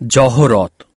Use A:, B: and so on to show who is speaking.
A: জহরত